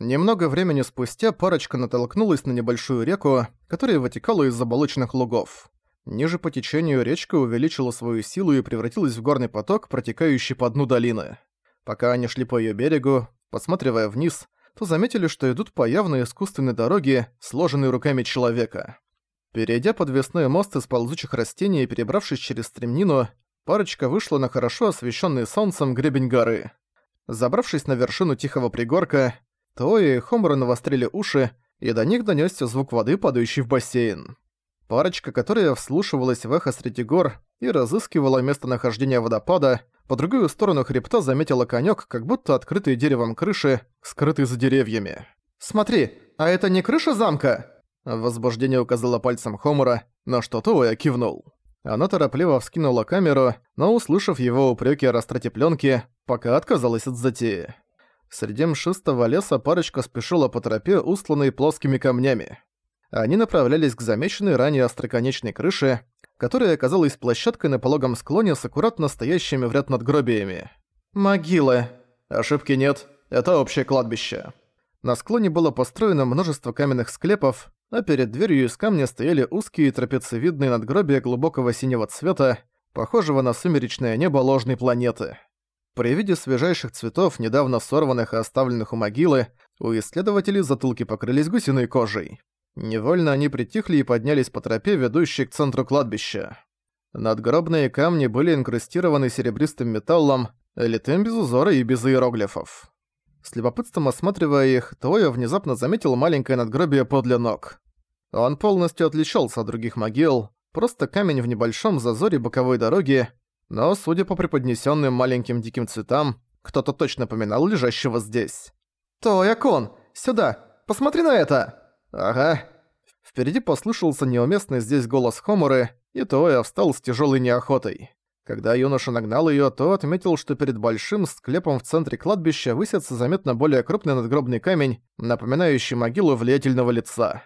Немного времени спустя парочка натолкнулась на небольшую реку, которая вытекала из заболоченных лугов. Ниже по течению речка увеличила свою силу и превратилась в горный поток, протекающий по дну долины. Пока они шли по её берегу, посматривая вниз, то заметили, что идут по явно искусственной дороге, сложенной руками человека. Перейдя подвесной мост из ползучих растений и перебравшись через стремнину, парочка вышла на хорошо освещенный солнцем гребень горы. Забравшись на вершину тихого пригорка, Тои и Хомора навострили уши, и до них донёсся звук воды, падающей в бассейн. Парочка, которая вслушивалась в эхо среди гор и разыскивала местонахождение водопада, по другую сторону хребта заметила конёк, как будто открытые деревом крыши, скрытые за деревьями. «Смотри, а это не крыша замка?» Возбуждение указала пальцем Хомора, на что Тоя кивнул. Она торопливо вскинула камеру, но, услышав его упреки о растрате пленки, пока отказалась от затеи. Среди мшистого леса парочка спешила по тропе, устланной плоскими камнями. Они направлялись к замеченной ранее остроконечной крыше, которая оказалась площадкой на пологом склоне с аккуратно стоящими в ряд надгробиями. «Могилы». Ошибки нет, это общее кладбище. На склоне было построено множество каменных склепов, а перед дверью из камня стояли узкие трапециевидные надгробия глубокого синего цвета, похожего на сумеречное небо ложной планеты. При виде свежайших цветов, недавно сорванных и оставленных у могилы, у исследователей затылки покрылись гусиной кожей. Невольно они притихли и поднялись по тропе, ведущей к центру кладбища. Надгробные камни были инкрустированы серебристым металлом, литым без узора и без иероглифов. С любопытством осматривая их, Тоя внезапно заметил маленькое надгробие подле ног. Он полностью отличался от других могил, просто камень в небольшом зазоре боковой дороги, но, судя по преподнесенным маленьким диким цветам, кто-то точно поминал лежащего здесь. «Тоя-кон, сюда, посмотри на это!» «Ага». Впереди послышался неуместный здесь голос Хоморы, и Тоя встал с тяжелой неохотой. Когда юноша нагнал ее, то отметил, что перед большим склепом в центре кладбища высится заметно более крупный надгробный камень, напоминающий могилу влиятельного лица.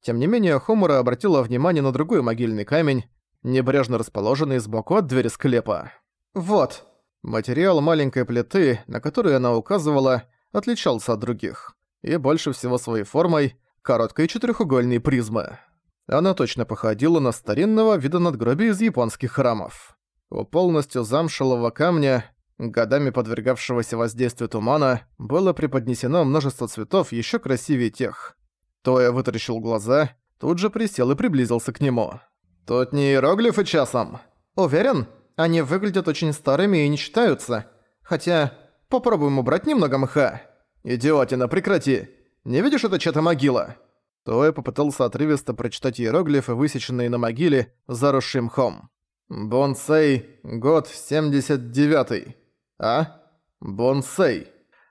Тем не менее, Хомура обратила внимание на другой могильный камень, небрежно расположенный сбоку от двери склепа. Вот. Материал маленькой плиты, на которую она указывала, отличался от других. И больше всего своей формой, короткой четырехугольной призмы. Она точно походила на старинного вида надгробия из японских храмов. У полностью замшелого камня, годами подвергавшегося воздействию тумана, было преподнесено множество цветов еще красивее тех. Тоя вытаращил глаза, тут же присел и приблизился к нему. «Тут не иероглифы часом?» «Уверен, они выглядят очень старыми и не читаются. Хотя, попробуем убрать немного мха». «Идиотина, прекрати! Не видишь, это чья-то могила?» Тоя попытался отрывисто прочитать иероглифы, высеченные на могиле, заросшим мхом. «Бонсей, год 79-й. А? Бонсей.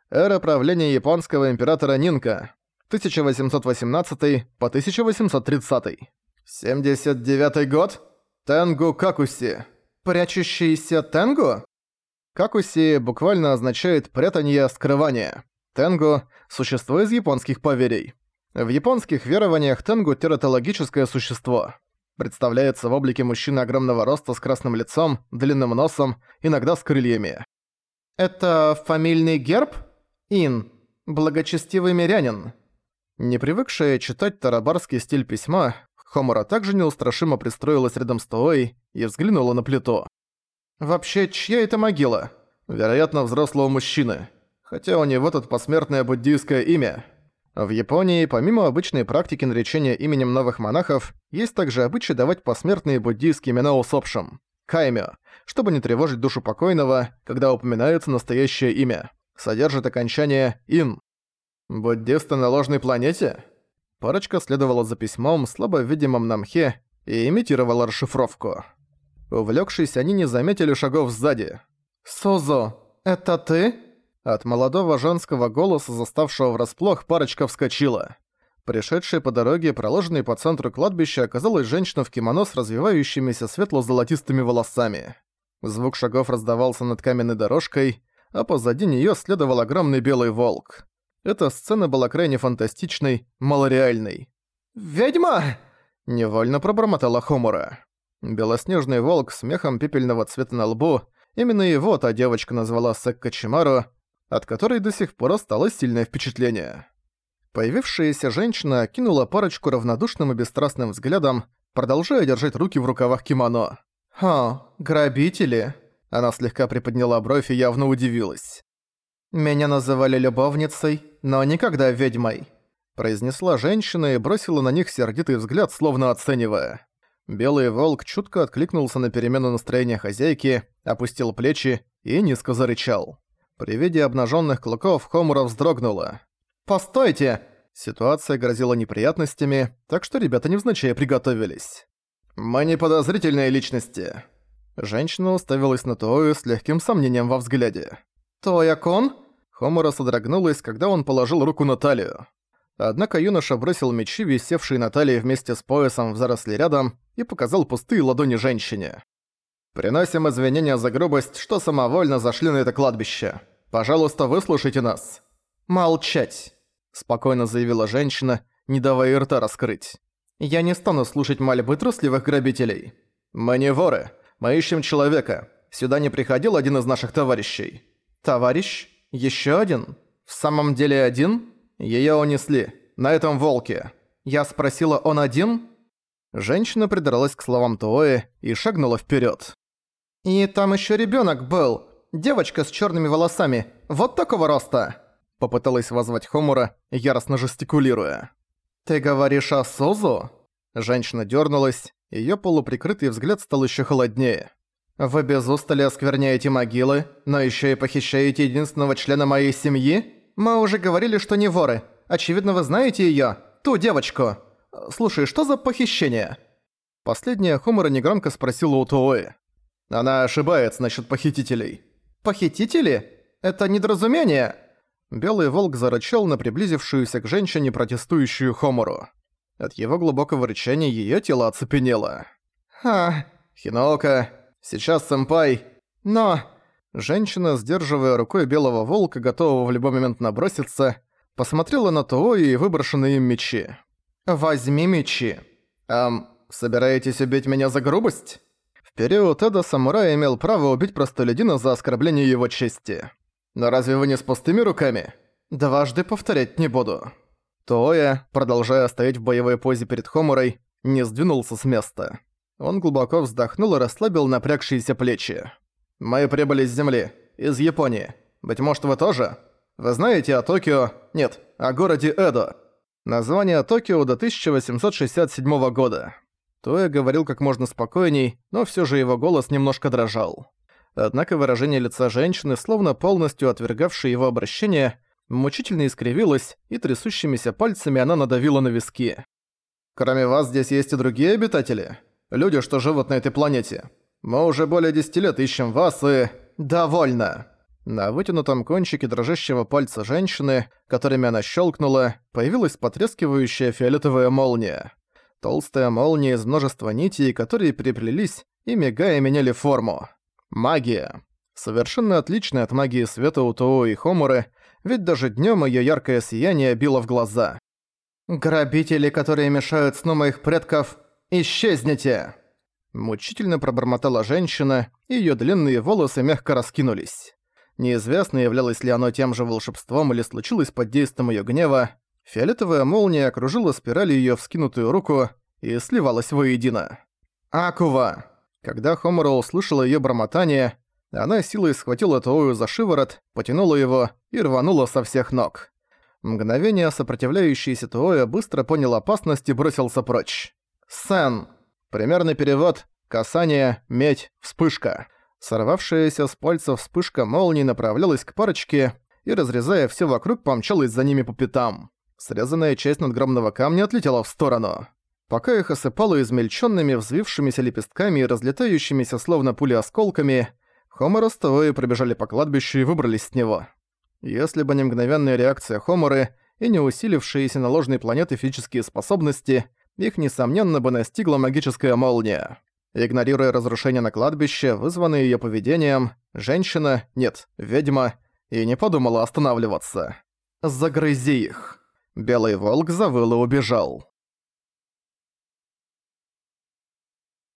Эра правления японского императора Нинка. 1818 по 1830. 79-й год? Тенгу Какуси. Прячущийся Тенгу?» Какуси буквально означает «прятанье, скрывание». Тенгу – существо из японских поверий. В японских верованиях Тенгу – тератологическое существо. Представляется в облике мужчины огромного роста с красным лицом, длинным носом, иногда с крыльями. «Это фамильный герб? Ин. Благочестивый мирянин». Не привыкшая читать тарабарский стиль письма, Хомора также неустрашимо пристроилась рядом с Тоой и взглянула на плиту. «Вообще, чья это могила?» «Вероятно, взрослого мужчины хотя у него тут посмертное буддийское имя. В Японии, помимо обычной практики наречения именем новых монахов, есть также обычай давать посмертные буддийские имена усопшим – каймё, чтобы не тревожить душу покойного, когда упоминается настоящее имя. Содержит окончание «ин». «Буддисты на ложной планете?» Парочка следовала за письмом, слабо видимым на мхе, и имитировала расшифровку. Увлёкшись, они не заметили шагов сзади. «Созо, это ты?» От молодого женского голоса, заставшего врасплох, парочка вскочила. Пришедшая по дороге, проложенной по центру кладбища, оказалась женщина в кимоно с развивающимися светло-золотистыми волосами. Звук шагов раздавался над каменной дорожкой, а позади неё следовал огромный белый волк. Эта сцена была крайне фантастичной, малореальной. «Ведьма!» – невольно пробормотала Хомура. Белоснежный волк с мехом пепельного цвета на лбу, именно его та девочка назвала Секка Чимару, от которой до сих пор осталось сильное впечатление. Появившаяся женщина кинула парочку равнодушным и бесстрастным взглядом, продолжая держать руки в рукавах кимоно. «Ха, грабители!» Она слегка приподняла бровь и явно удивилась. «Меня называли любовницей, но никогда ведьмой», произнесла женщина и бросила на них сердитый взгляд, словно оценивая. Белый волк чутко откликнулся на перемену настроения хозяйки, опустил плечи и низко зарычал. При виде обнаженных клыков Хомура вздрогнула. «Постойте!» Ситуация грозила неприятностями, так что ребята невзначай приготовились. «Мы не подозрительные личности». Женщина уставилась на Тою с легким сомнением во взгляде. «Тоя-кон?» Хомура содрогнулась, когда он положил руку на талию. Однако юноша бросил мечи, висевшие на талии вместе с поясом в заросли рядом, и показал пустые ладони женщине. «Приносим извинения за грубость, что самовольно зашли на это кладбище. Пожалуйста, выслушайте нас». «Молчать», — спокойно заявила женщина, не давая рта раскрыть. «Я не стану слушать мольбы трусливых грабителей. Мы не воры, мы ищем человека. Сюда не приходил один из наших товарищей». «Товарищ? Еще один? В самом деле один?» Её унесли. На этом волке. Я спросила, он один?» Женщина придралась к словам Туои и шагнула вперёд. «И там ещё ребёнок был. Девочка с чёрными волосами. Вот такого роста!» Попыталась возвать Хомура, яростно жестикулируя. «Ты говоришь о Сузу?» Женщина дёрнулась, её полуприкрытый взгляд стал ещё холоднее. «Вы без устали оскверняете могилы, но ещё и похищаете единственного члена моей семьи?» «Мы уже говорили, что не воры. Очевидно, вы знаете её, ту девочку. Слушай, что за похищение?» Последняя Хомора негромко спросила у Туои. «Она ошибается насчет похитителей». «Похитители? Это недоразумение!» Белый волк зарычал на приблизившуюся к женщине протестующую Хомору. От его глубокого рычания её тело оцепенело. «Ха, Хинока, сейчас сэмпай, но...» Женщина, сдерживая рукой белого волка, готового в любой момент наброситься, посмотрела на Туо и выброшенные им мечи. «Возьми мечи». «Эм, собираетесь убить меня за грубость?» В период Эда самурай имел право убить простолюдина за оскорбление его чести. «Но разве вы не с пустыми руками?» «Дважды повторять не буду». Тоя, продолжая стоять в боевой позе перед Хомурой, не сдвинулся с места. Он глубоко вздохнул и расслабил напрягшиеся плечи. «Мы прибыли с Земли, из Японии. Быть может, вы тоже? Вы знаете о Токио... Нет, о городе Эдо. Название Токио до 1867 года». Тоя говорил как можно спокойней, но всё же его голос немножко дрожал. Однако выражение лица женщины, словно полностью отвергавшее его обращение, мучительно искривилось, и трясущимися пальцами она надавила на виски. «Кроме вас здесь есть и другие обитатели? Люди, что живут на этой планете. Мы уже более десяти лет ищем вас и... Довольно!» На вытянутом кончике дрожащего пальца женщины, которыми она щелкнула, появилась потрескивающая фиолетовая молния. Толстая молния из множества нитей, которые переплелись и мигая меняли форму. Магия. Совершенно отличная от магии света у Тоо и Хомуры, ведь даже днем ее яркое сияние било в глаза. «Грабители, которые мешают сну моих предков, исчезните!» Мучительно пробормотала женщина, и её длинные волосы мягко раскинулись. Неизвестно, являлось ли оно тем же волшебством или случилось под действием её гнева. Фиолетовая молния окружила спиралью её вскинутую руку и сливалась воедино. «Акува!» Когда Хомора услышала её бормотание, она силой схватила Тоою за шиворот, потянула его и рванула со всех ног. Мгновение сопротивляющийся Туоя быстро понял опасность и бросился прочь. «Сэн!» Примерный перевод «касание», «медь», «вспышка». Сорвавшаяся с пальца вспышка молнии направлялась к парочке и, разрезая все вокруг, помчалась за ними по пятам. Срезанная часть надгромного камня отлетела в сторону. Пока их осыпало измельченными, взвившимися лепестками и разлетающимися словно пули осколками, Хомора с Тоой пробежали по кладбищу и выбрались с него. Если бы не мгновенная реакция Хоморы и не усилившиеся на ложной планеты физические способности, их, несомненно, бы настигла магическая молния. Игнорируя разрушения на кладбище, вызванные её поведением, женщина, нет, ведьма, и не подумала останавливаться. «Загрызи их!» Белый волк завыл и убежал.